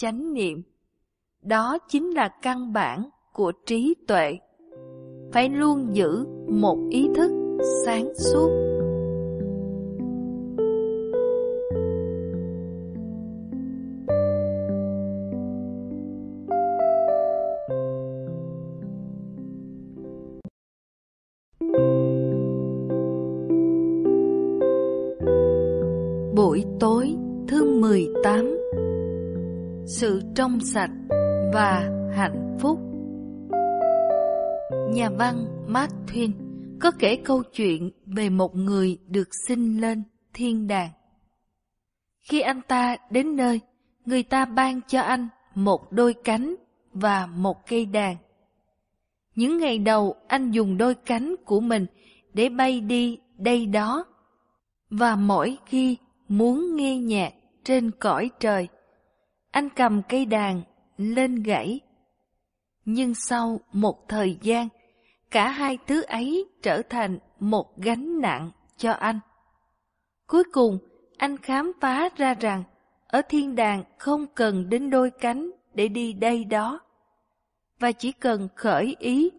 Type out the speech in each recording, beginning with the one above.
chánh niệm. Đó chính là căn bản của trí tuệ. Phải luôn giữ một ý thức sáng suốt. Trong sạch và hạnh phúc Nhà văn Mark Twain có kể câu chuyện về một người được sinh lên thiên đàng. Khi anh ta đến nơi, người ta ban cho anh một đôi cánh và một cây đàn. Những ngày đầu anh dùng đôi cánh của mình để bay đi đây đó. Và mỗi khi muốn nghe nhạc trên cõi trời. Anh cầm cây đàn lên gãy. Nhưng sau một thời gian, cả hai thứ ấy trở thành một gánh nặng cho anh. Cuối cùng, anh khám phá ra rằng ở thiên đàng không cần đến đôi cánh để đi đây đó, và chỉ cần khởi ý,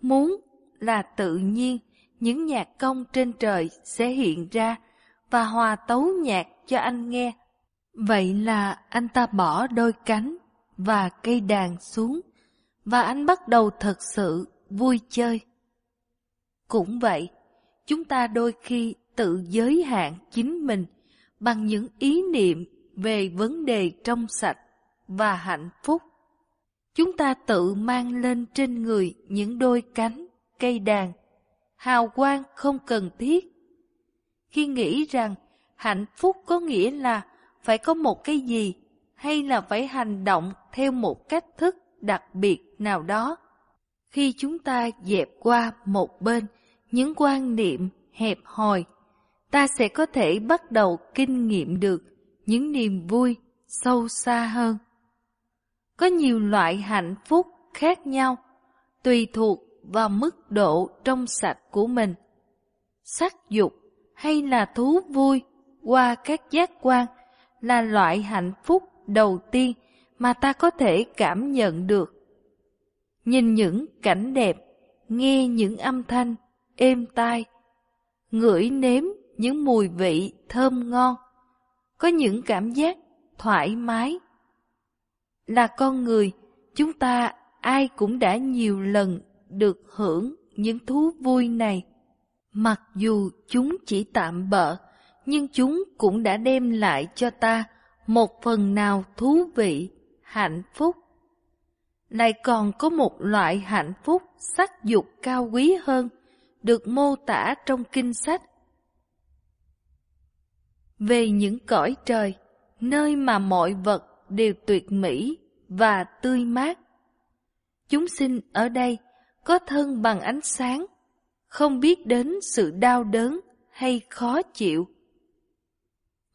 muốn là tự nhiên những nhạc công trên trời sẽ hiện ra và hòa tấu nhạc cho anh nghe. Vậy là anh ta bỏ đôi cánh và cây đàn xuống, và anh bắt đầu thật sự vui chơi. Cũng vậy, chúng ta đôi khi tự giới hạn chính mình bằng những ý niệm về vấn đề trong sạch và hạnh phúc. Chúng ta tự mang lên trên người những đôi cánh, cây đàn, hào quang không cần thiết khi nghĩ rằng hạnh phúc có nghĩa là phải có một cái gì hay là phải hành động theo một cách thức đặc biệt nào đó. Khi chúng ta dẹp qua một bên những quan niệm hẹp hòi, ta sẽ có thể bắt đầu kinh nghiệm được những niềm vui sâu xa hơn. Có nhiều loại hạnh phúc khác nhau, tùy thuộc vào mức độ trong sạch của mình. Sắc dục hay là thú vui qua các giác quan là loại hạnh phúc đầu tiên mà ta có thể cảm nhận được. Nhìn những cảnh đẹp, nghe những âm thanh êm tai, ngửi nếm những mùi vị thơm ngon, có những cảm giác thoải mái. Là con người, chúng ta ai cũng đã nhiều lần được hưởng những thú vui này. Mặc dù chúng chỉ tạm bợ, nhưng chúng cũng đã đem lại cho ta một phần nào thú vị, hạnh phúc. Lại còn có một loại hạnh phúc sắc dục cao quý hơn, được mô tả trong kinh sách. Về những cõi trời, nơi mà mọi vật đều tuyệt mỹ và tươi mát. Chúng sinh ở đây có thân bằng ánh sáng, không biết đến sự đau đớn hay khó chịu.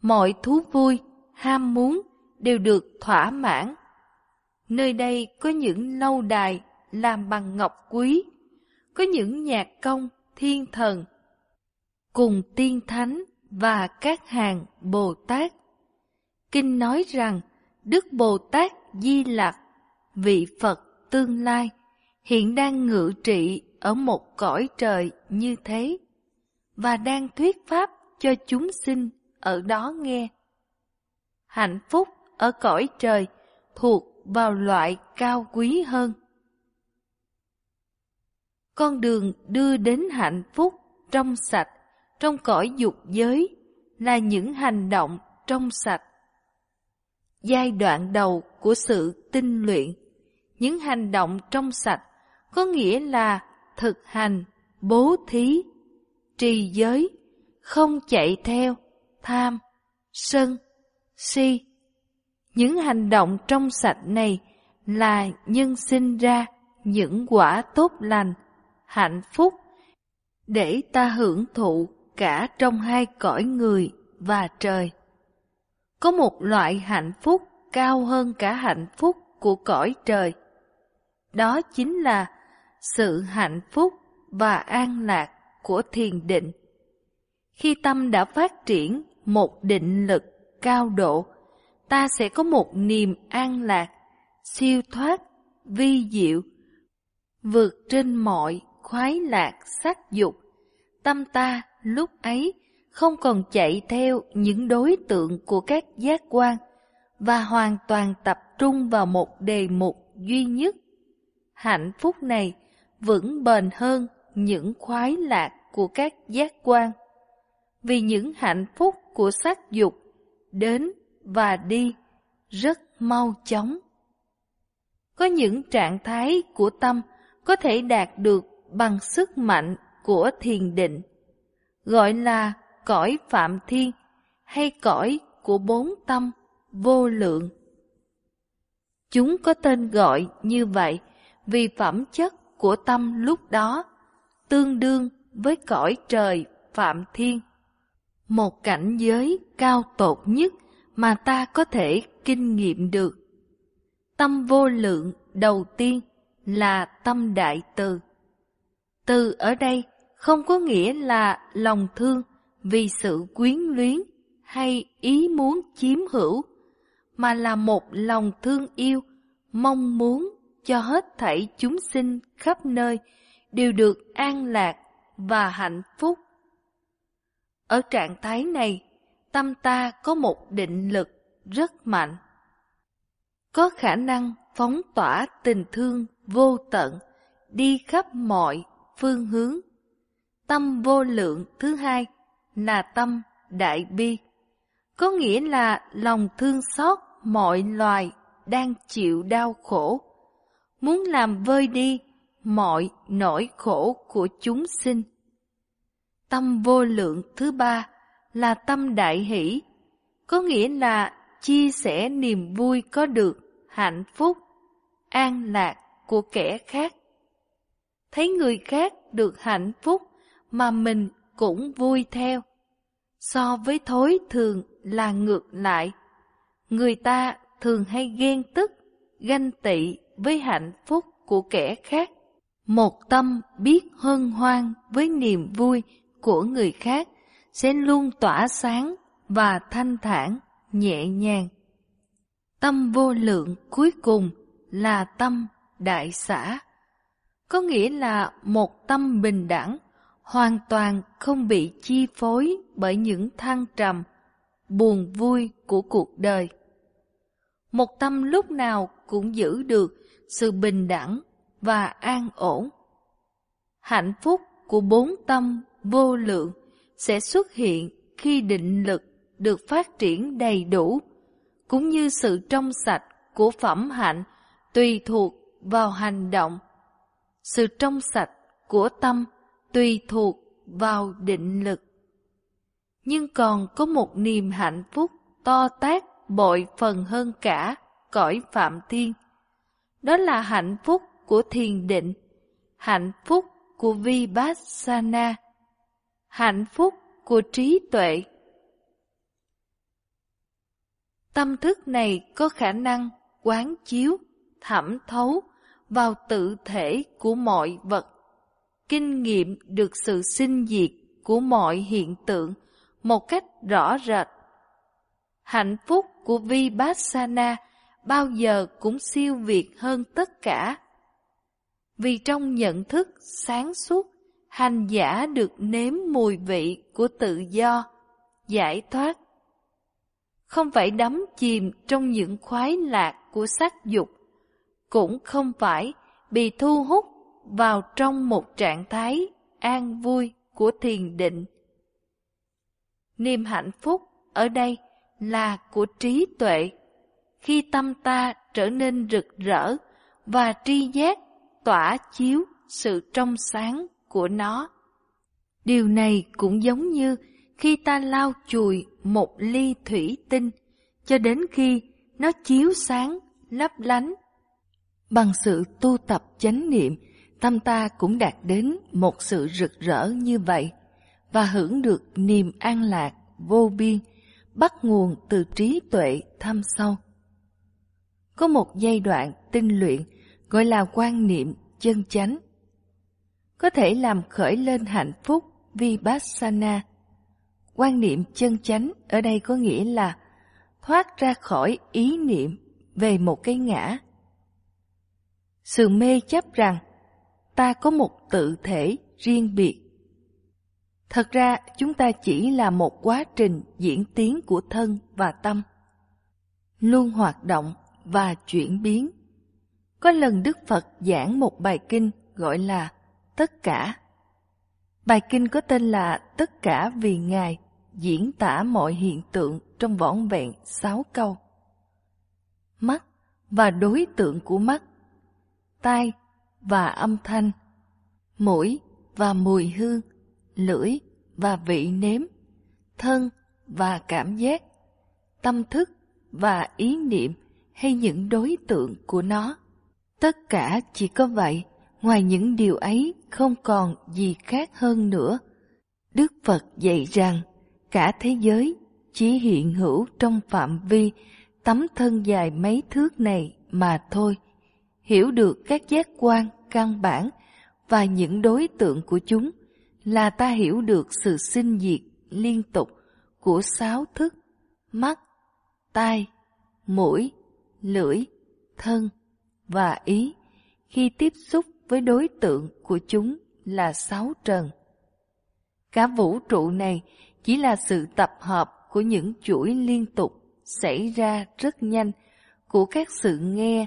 Mọi thú vui, ham muốn đều được thỏa mãn. Nơi đây có những lâu đài làm bằng ngọc quý, có những nhạc công thiên thần, cùng tiên thánh và các hàng Bồ Tát. Kinh nói rằng Đức Bồ Tát Di Lặc, vị Phật tương lai, hiện đang ngự trị ở một cõi trời như thế và đang thuyết pháp cho chúng sinh ở đó nghe. Hạnh phúc ở cõi trời thuộc vào loại cao quý hơn. Con đường đưa đến hạnh phúc trong sạch trong cõi dục giới là những hành động trong sạch. Giai đoạn đầu của sự tinh luyện, những hành động trong sạch có nghĩa là thực hành, bố thí, trì giới, không chạy theo, tham, sân, si. Những hành động trong sạch này là nhân sinh ra những quả tốt lành, hạnh phúc, để ta hưởng thụ cả trong hai cõi người và trời. Có một loại hạnh phúc cao hơn cả hạnh phúc của cõi trời. Đó chính là sự hạnh phúc và an lạc của thiền định. Khi tâm đã phát triển một định lực cao độ, ta sẽ có một niềm an lạc, siêu thoát, vi diệu, vượt trên mọi khoái lạc sắc dục. Tâm ta lúc ấy không còn chạy theo những đối tượng của các giác quan và hoàn toàn tập trung vào một đề mục duy nhất. Hạnh phúc này vững bền hơn những khoái lạc của các giác quan. Vì những hạnh phúc của sắc dục đến và đi rất mau chóng. Có những trạng thái của tâm có thể đạt được bằng sức mạnh của thiền định, gọi là cõi phạm thiên hay cõi của bốn tâm vô lượng. Chúng có tên gọi như vậy vì phẩm chất của tâm lúc đó tương đương với cõi trời phạm thiên. Một cảnh giới cao tột nhất mà ta có thể kinh nghiệm được. Tâm vô lượng đầu tiên là tâm đại từ. Từ ở đây không có nghĩa là lòng thương vì sự quyến luyến hay ý muốn chiếm hữu, mà là một lòng thương yêu, mong muốn cho hết thảy chúng sinh khắp nơi đều được an lạc và hạnh phúc. Ở trạng thái này, tâm ta có một định lực rất mạnh. Có khả năng phóng tỏa tình thương vô tận, đi khắp mọi phương hướng. Tâm vô lượng thứ hai là tâm đại bi, có nghĩa là lòng thương xót mọi loài đang chịu đau khổ, muốn làm vơi đi mọi nỗi khổ của chúng sinh. Tâm vô lượng thứ ba là tâm đại hỷ, có nghĩa là chia sẻ niềm vui có được, hạnh phúc, an lạc của kẻ khác. Thấy người khác được hạnh phúc mà mình cũng vui theo. So với thối thường là ngược lại. Người ta thường hay ghen tức, ganh tị với hạnh phúc của kẻ khác. Một tâm biết hân hoan với niềm vui của người khác sẽ luôn tỏa sáng và thanh thản, nhẹ nhàng. Tâm vô lượng cuối cùng là tâm đại xã, có nghĩa là một tâm bình đẳng, hoàn toàn không bị chi phối bởi những thăng trầm, buồn vui của cuộc đời. Một tâm lúc nào cũng giữ được sự bình đẳng và an ổn. Hạnh phúc của bốn tâm vô lượng sẽ xuất hiện khi định lực được phát triển đầy đủ, cũng như sự trong sạch của phẩm hạnh tùy thuộc vào hành động. Sự trong sạch của tâm tùy thuộc vào định lực. Nhưng còn có một niềm hạnh phúc to tát bội phần hơn cả cõi phạm thiên. Đó là hạnh phúc của thiền định, hạnh phúc của Vipassana, hạnh phúc của trí tuệ. Tâm thức này có khả năng quán chiếu, thẩm thấu vào tự thể của mọi vật, kinh nghiệm được sự sinh diệt của mọi hiện tượng một cách rõ rệt. Hạnh phúc của Vipassana bao giờ cũng siêu việt hơn tất cả. Vì trong nhận thức sáng suốt, hành giả được nếm mùi vị của tự do, giải thoát. Không phải đắm chìm trong những khoái lạc của sắc dục, cũng không phải bị thu hút vào trong một trạng thái an vui của thiền định. Niềm hạnh phúc ở đây là của trí tuệ, khi tâm ta trở nên rực rỡ và tri giác tỏa chiếu sự trong sáng của nó. Điều này cũng giống như khi ta lau chùi một ly thủy tinh cho đến khi nó chiếu sáng, lấp lánh. Bằng sự tu tập chánh niệm, tâm ta cũng đạt đến một sự rực rỡ như vậy và hưởng được niềm an lạc vô biên bắt nguồn từ trí tuệ thâm sâu. Có một giai đoạn tinh luyện gọi là quan niệm chân chánh. Có thể làm khởi lên hạnh phúc vipassana. Quan niệm chân chánh ở đây có nghĩa là thoát ra khỏi ý niệm về một cái ngã. Sự mê chấp rằng ta có một tự thể riêng biệt. Thật ra chúng ta chỉ là một quá trình diễn tiến của thân và tâm, luôn hoạt động và chuyển biến. Có lần Đức Phật giảng một bài kinh gọi là Tất cả. Bài kinh có tên là Tất cả vì Ngài diễn tả mọi hiện tượng trong vỏn vẹn sáu câu. Mắt và đối tượng của mắt, tai và âm thanh, mũi và mùi hương, lưỡi và vị nếm, thân và cảm giác, tâm thức và ý niệm hay những đối tượng của nó. Tất cả chỉ có vậy, ngoài những điều ấy không còn gì khác hơn nữa. Đức Phật dạy rằng cả thế giới chỉ hiện hữu trong phạm vi tấm thân dài mấy thước này mà thôi. Hiểu được các giác quan căn bản và những đối tượng của chúng là ta hiểu được sự sinh diệt liên tục của sáu thức mắt, tai, mũi, lưỡi, thân và ý khi tiếp xúc với đối tượng của chúng là sáu trần. Cả vũ trụ này chỉ là sự tập hợp của những chuỗi liên tục xảy ra rất nhanh của các sự nghe,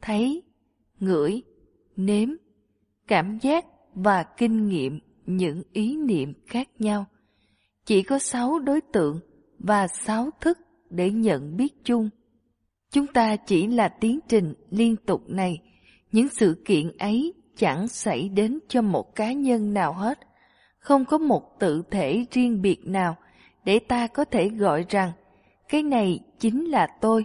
thấy, ngửi, nếm, cảm giác và kinh nghiệm những ý niệm khác nhau. Chỉ có sáu đối tượng và sáu thức để nhận biết chung. Chúng ta chỉ là tiến trình liên tục này, những sự kiện ấy chẳng xảy đến cho một cá nhân nào hết, không có một tự thể riêng biệt nào để ta có thể gọi rằng cái này chính là tôi,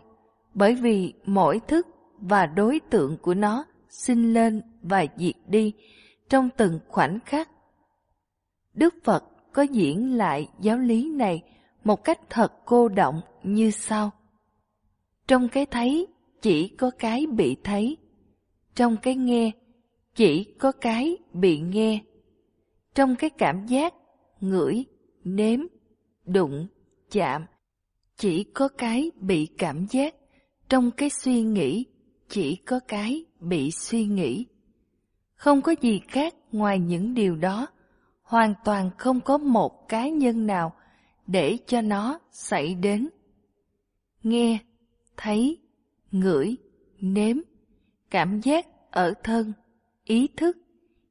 bởi vì mỗi thức và đối tượng của nó sinh lên và diệt đi trong từng khoảnh khắc. Đức Phật có diễn lại giáo lý này một cách thật cô động như sau. Trong cái thấy chỉ có cái bị thấy, trong cái nghe chỉ có cái bị nghe, trong cái cảm giác, ngửi, nếm, đụng, chạm, chỉ có cái bị cảm giác, trong cái suy nghĩ chỉ có cái bị suy nghĩ. Không có gì khác ngoài những điều đó, hoàn toàn không có một cá nhân nào để cho nó xảy đến. Nghe, thấy, ngửi, nếm, cảm giác ở thân, ý thức,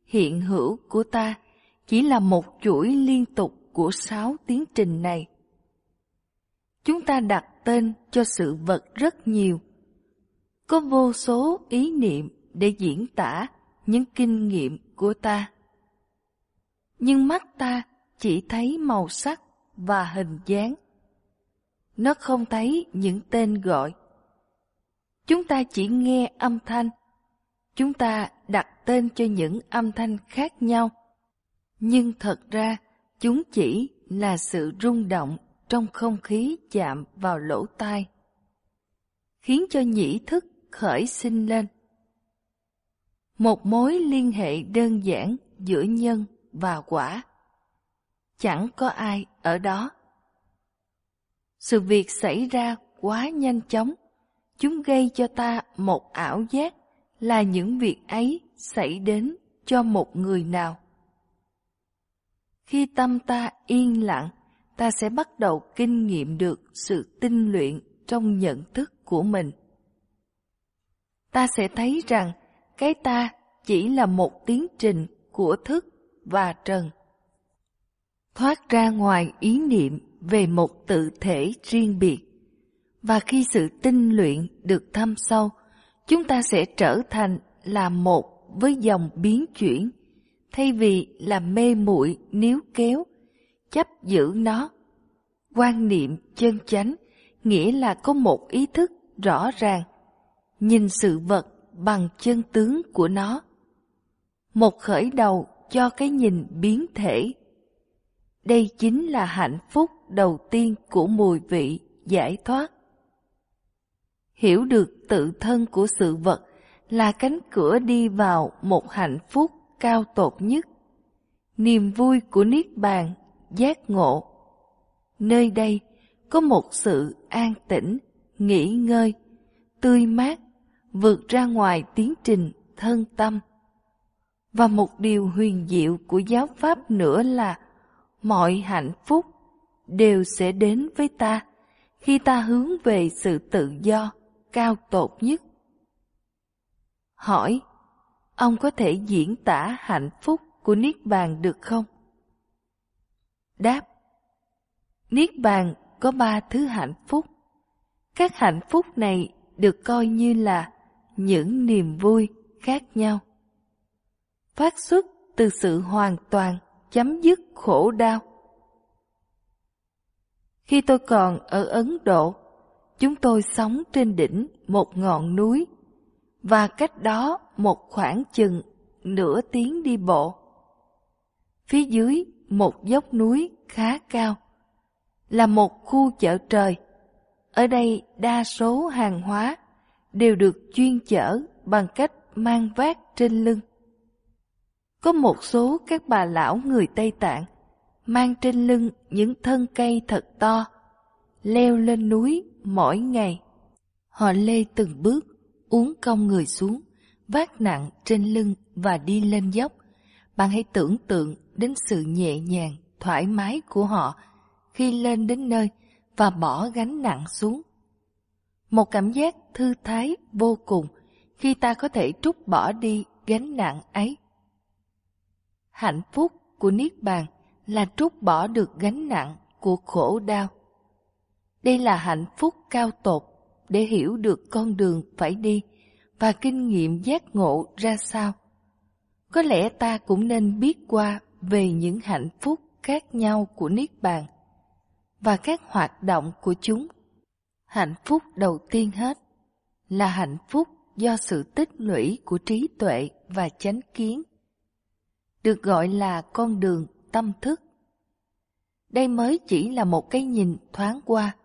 hiện hữu của ta chỉ là một chuỗi liên tục của sáu tiến trình này. Chúng ta đặt tên cho sự vật rất nhiều. Có vô số ý niệm để diễn tả những kinh nghiệm của ta. Nhưng mắt ta chỉ thấy màu sắc và hình dáng. Nó không thấy những tên gọi. Chúng ta chỉ nghe âm thanh. Chúng ta đặt tên cho những âm thanh khác nhau. Nhưng thật ra, chúng chỉ là sự rung động trong không khí chạm vào lỗ tai, khiến cho nhĩ thức khởi sinh lên. Một mối liên hệ đơn giản giữa nhân và quả. Chẳng có ai ở đó. Sự việc xảy ra quá nhanh chóng, chúng gây cho ta một ảo giác là những việc ấy xảy đến cho một người nào. Khi tâm ta yên lặng, ta sẽ bắt đầu kinh nghiệm được sự tinh luyện trong nhận thức của mình. Ta sẽ thấy rằng cái ta chỉ là một tiến trình của thức và trần. Thoát ra ngoài ý niệm về một tự thể riêng biệt. Và khi sự tinh luyện được thâm sâu, chúng ta sẽ trở thành là một với dòng biến chuyển, thay vì là mê muội níu kéo, chấp giữ nó. Quan niệm chân chánh nghĩa là có một ý thức rõ ràng, nhìn sự vật bằng chân tướng của nó. Một khởi đầu cho cái nhìn biến thể. Đây chính là hạnh phúc đầu tiên của mùi vị giải thoát. Hiểu được tự thân của sự vật là cánh cửa đi vào một hạnh phúc cao tột nhất, niềm vui của Niết Bàn, giác ngộ. Nơi đây có một sự an tĩnh, nghỉ ngơi, tươi mát, vượt ra ngoài tiến trình thân tâm. Và một điều huyền diệu của giáo pháp nữa là mọi hạnh phúc đều sẽ đến với ta khi ta hướng về sự tự do cao tột nhất. Hỏi, ông có thể diễn tả hạnh phúc của Niết Bàn được không? Đáp, Niết Bàn có ba thứ hạnh phúc. Các hạnh phúc này được coi như là những niềm vui khác nhau. Phát xuất từ sự hoàn toàn chấm dứt khổ đau. Khi tôi còn ở Ấn Độ, chúng tôi sống trên đỉnh một ngọn núi và cách đó một khoảng chừng nửa tiếng đi bộ. Phía dưới một dốc núi khá cao là một khu chợ trời. Ở đây đa số hàng hóa đều được chuyên chở bằng cách mang vác trên lưng. Có một số các bà lão người Tây Tạng mang trên lưng những thân cây thật to, leo lên núi mỗi ngày. Họ lê từng bước, uống cong người xuống, vác nặng trên lưng và đi lên dốc. Bạn hãy tưởng tượng đến sự nhẹ nhàng, thoải mái của họ khi lên đến nơi và bỏ gánh nặng xuống. Một cảm giác thư thái vô cùng khi ta có thể trút bỏ đi gánh nặng ấy. Hạnh phúc của Niết Bàn là trút bỏ được gánh nặng của khổ đau. Đây là hạnh phúc cao tột để hiểu được con đường phải đi và kinh nghiệm giác ngộ ra sao. Có lẽ ta cũng nên biết qua về những hạnh phúc khác nhau của Niết Bàn và các hoạt động của chúng. Hạnh phúc đầu tiên hết là hạnh phúc do sự tích lũy của trí tuệ và chánh kiến, được gọi là con đường tâm thức. Đây mới chỉ là một cái nhìn thoáng qua,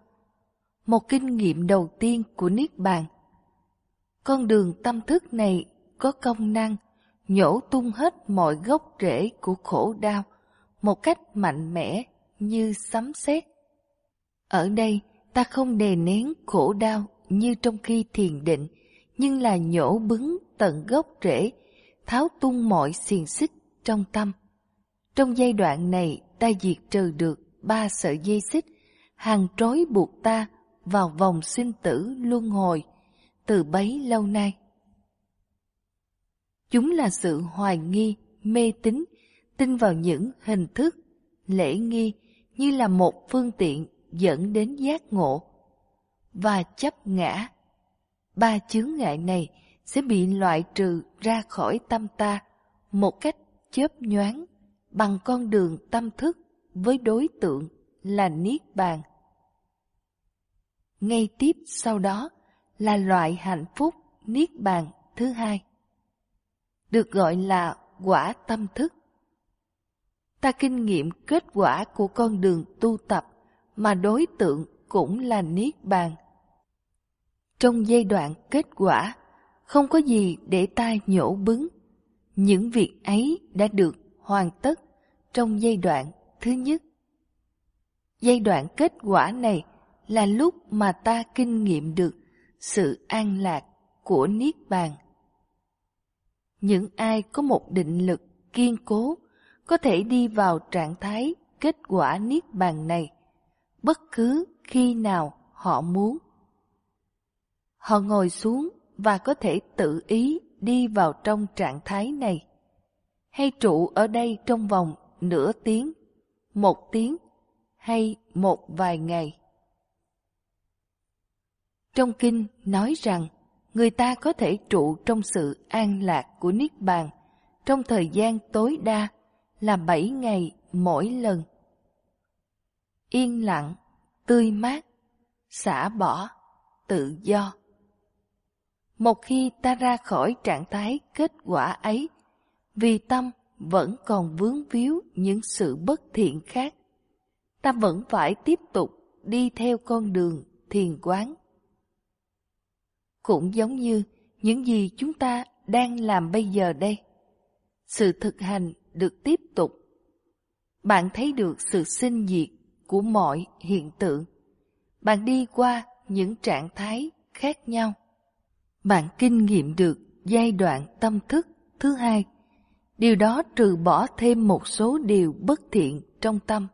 một kinh nghiệm đầu tiên của Niết Bàn. Con đường tâm thức này có công năng nhổ tung hết mọi gốc rễ của khổ đau một cách mạnh mẽ như sấm sét. Ở đây, ta không đè nén khổ đau như trong khi thiền định, nhưng là nhổ bứng tận gốc rễ, tháo tung mọi xiềng xích trong tâm. Trong giai đoạn này, ta diệt trừ được ba sợi dây xích, hàng trói buộc ta vào vòng sinh tử luân hồi, từ bấy lâu nay. Chúng là sự hoài nghi, mê tín, tin vào những hình thức, lễ nghi như là một phương tiện dẫn đến giác ngộ và chấp ngã. Ba chướng ngại này sẽ bị loại trừ ra khỏi tâm ta một cách chớp nhoáng bằng con đường tâm thức với đối tượng là Niết Bàn. Ngay tiếp sau đó là loại hạnh phúc Niết Bàn thứ hai, được gọi là quả tâm thức. Ta kinh nghiệm kết quả của con đường tu tập mà đối tượng cũng là Niết Bàn. Trong giai đoạn kết quả, không có gì để ta nhổ bứng. Những việc ấy đã được hoàn tất trong giai đoạn thứ nhất. Giai đoạn kết quả này là lúc mà ta kinh nghiệm được sự an lạc của Niết Bàn. Những ai có một định lực kiên cố có thể đi vào trạng thái kết quả Niết Bàn này bất cứ khi nào họ muốn. Họ ngồi xuống và có thể tự ý đi vào trong trạng thái này, hay trụ ở đây trong vòng nửa tiếng, một tiếng hay một vài ngày. Trong kinh nói rằng người ta có thể trụ trong sự an lạc của Niết Bàn trong thời gian tối đa là bảy ngày mỗi lần yên lặng, tươi mát, xả bỏ, tự do. Một khi ta ra khỏi trạng thái kết quả ấy, vì tâm vẫn còn vướng víu những sự bất thiện khác, ta vẫn phải tiếp tục đi theo con đường thiền quán. Cũng giống như những gì chúng ta đang làm bây giờ đây. Sự thực hành được tiếp tục. Bạn thấy được sự sinh diệt của mọi hiện tượng. bạn đi qua những trạng thái khác nhau. Bạn kinh nghiệm được giai đoạn tâm thức thứ hai. Điều đó trừ bỏ thêm một số điều bất thiện trong tâm.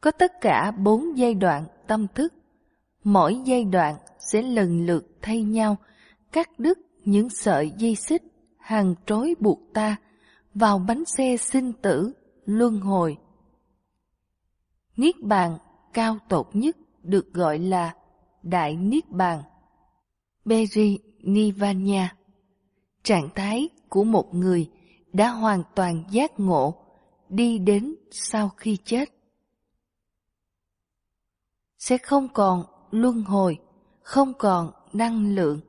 Có tất cả bốn giai đoạn tâm thức. Mỗi giai đoạn sẽ lần lượt thay nhau cắt đứt những sợi dây xích hàng trối buộc ta vào bánh xe sinh tử, luân hồi. Niết bàn cao tột nhất được gọi là Đại Niết Bàn. Beri Nivanya Trạng thái của một người đã hoàn toàn giác ngộ đi đến sau khi chết. Sẽ không còn luân hồi, không còn năng lượng,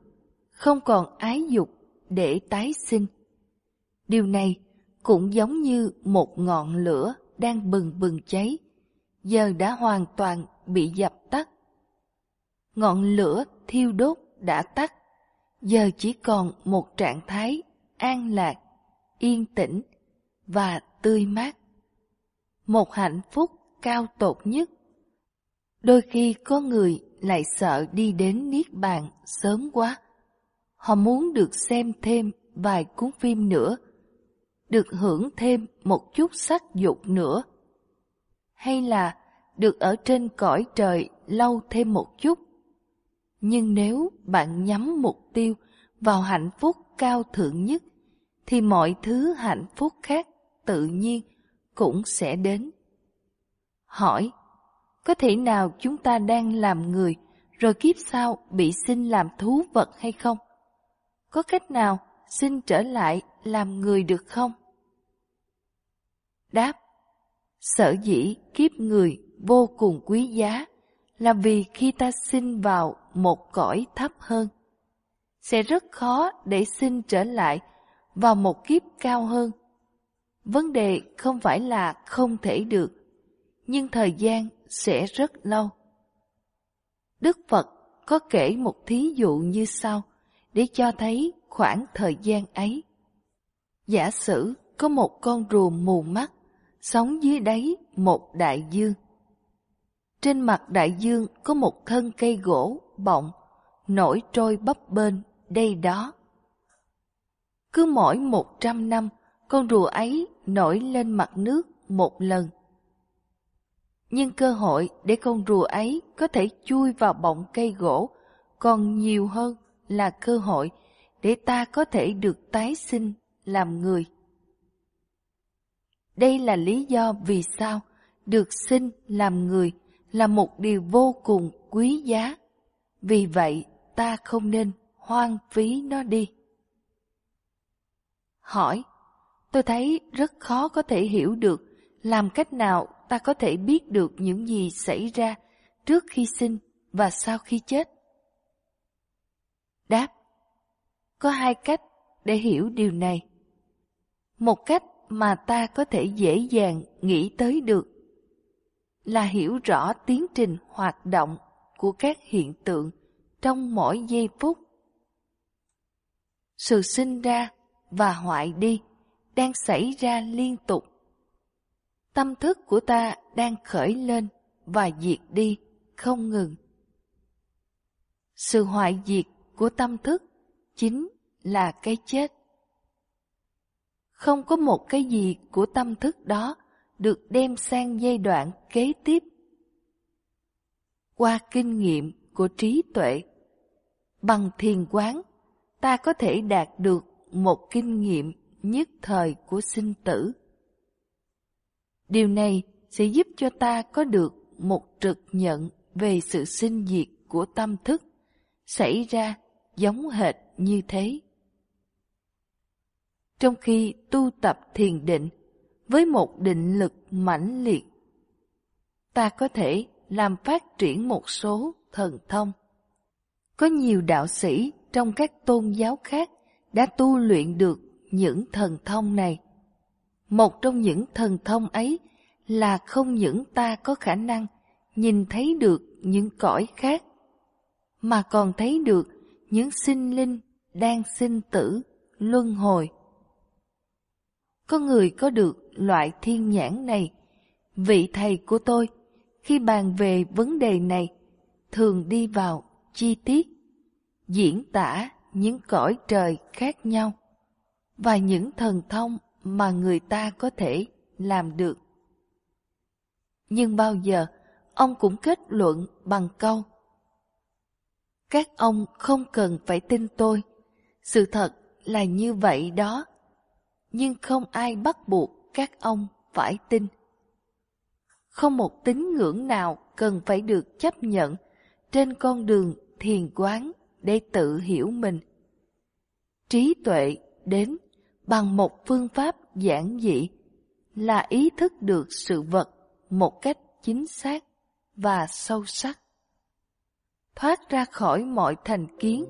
không còn ái dục để tái sinh. Điều này cũng giống như một ngọn lửa đang bừng bừng cháy, giờ đã hoàn toàn bị dập tắt. Ngọn lửa thiêu đốt đã tắt, giờ chỉ còn một trạng thái an lạc, yên tĩnh và tươi mát. Một hạnh phúc cao tột nhất. Đôi khi có người lại sợ đi đến Niết Bàn sớm quá. Họ muốn được xem thêm vài cuốn phim nữa, được hưởng thêm một chút sắc dục nữa, hay là được ở trên cõi trời lâu thêm một chút. Nhưng nếu bạn nhắm mục tiêu vào hạnh phúc cao thượng nhất, thì mọi thứ hạnh phúc khác tự nhiên cũng sẽ đến. Hỏi, có thể nào chúng ta đang làm người rồi kiếp sau bị sinh làm thú vật hay không? Có cách nào sinh trở lại làm người được không? Đáp, sở dĩ kiếp người vô cùng quý giá là vì khi ta sinh vào một cõi thấp hơn, sẽ rất khó để sinh trở lại vào một kiếp cao hơn. Vấn đề không phải là không thể được, nhưng thời gian sẽ rất lâu. Đức Phật có kể một thí dụ như sau để cho thấy khoảng thời gian ấy. Giả sử có một con rùa mù mắt sống dưới đáy một đại dương. Trên mặt đại dương có một thân cây gỗ bọng nổi trôi bấp bênh đây đó. Cứ mỗi một trăm năm, con rùa ấy nổi lên mặt nước một lần. Nhưng cơ hội để con rùa ấy có thể chui vào bọng cây gỗ còn nhiều hơn là cơ hội để ta có thể được tái sinh làm người. Đây là lý do vì sao được sinh làm người là một điều vô cùng quý giá. Vì vậy, ta không nên hoang phí nó đi. Hỏi, tôi thấy rất khó có thể hiểu được làm cách nào ta có thể biết được những gì xảy ra trước khi sinh và sau khi chết. Đáp, có hai cách để hiểu điều này. Một cách mà ta có thể dễ dàng nghĩ tới được là hiểu rõ tiến trình hoạt động của các hiện tượng trong mỗi giây phút. Sự sinh ra và hoại đi đang xảy ra liên tục. Tâm thức của ta đang khởi lên và diệt đi không ngừng. Sự hoại diệt của tâm thức chính là cái chết. Không có một cái gì của tâm thức đó được đem sang giai đoạn kế tiếp. Qua kinh nghiệm của trí tuệ, bằng thiền quán, ta có thể đạt được một kinh nghiệm nhất thời của sinh tử. Điều này sẽ giúp cho ta có được một trực nhận về sự sinh diệt của tâm thức xảy ra giống hệt như thế. Trong khi tu tập thiền định với một định lực mãnh liệt, ta có thể làm phát triển một số thần thông. Có nhiều đạo sĩ trong các tôn giáo khác đã tu luyện được những thần thông này. Một trong những thần thông ấy là không những ta có khả năng nhìn thấy được những cõi khác, mà còn thấy được những sinh linh đang sinh tử, luân hồi. Có người có được loại thiên nhãn này, vị thầy của tôi khi bàn về vấn đề này thường đi vào chi tiết, diễn tả những cõi trời khác nhau và những thần thông mà người ta có thể làm được. Nhưng bao giờ ông cũng kết luận bằng câu Các ông không cần phải tin tôi, sự thật là như vậy đó, nhưng không ai bắt buộc các ông phải tin. Không một tín ngưỡng nào cần phải được chấp nhận trên con đường thiền quán để tự hiểu mình. Trí tuệ đến bằng một phương pháp giản dị, là ý thức được sự vật một cách chính xác và sâu sắc. Thoát ra khỏi mọi thành kiến